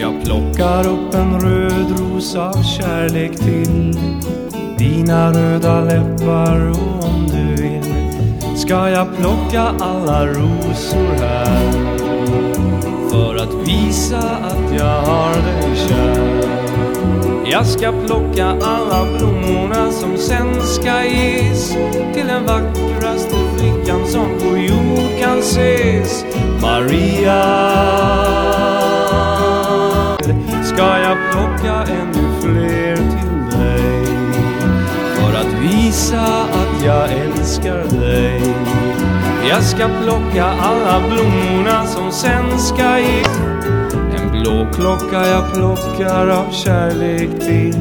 Jag plockar upp en röd ros av kärlek till dina röda läppar och om du vill ska jag plocka alla rosor här för att visa att jag har dig kär. Jag ska plocka alla blommorna som sen ska ges till en vacker att locka plocka ännu fler till dig för att visa att jag älskar dig. Jag ska plocka alla blommorna som sen ska ge en blå klocka jag plockar av kärlek till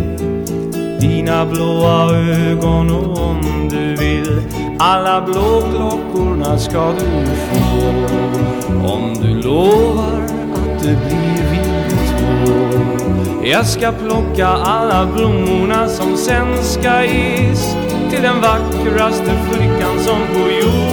dina blåa ögon och om du vill alla blå klockorna ska du få om du lovar att det blir vi. Jag ska plocka alla blommorna som sen ska ges till den vackraste flickan som på jord.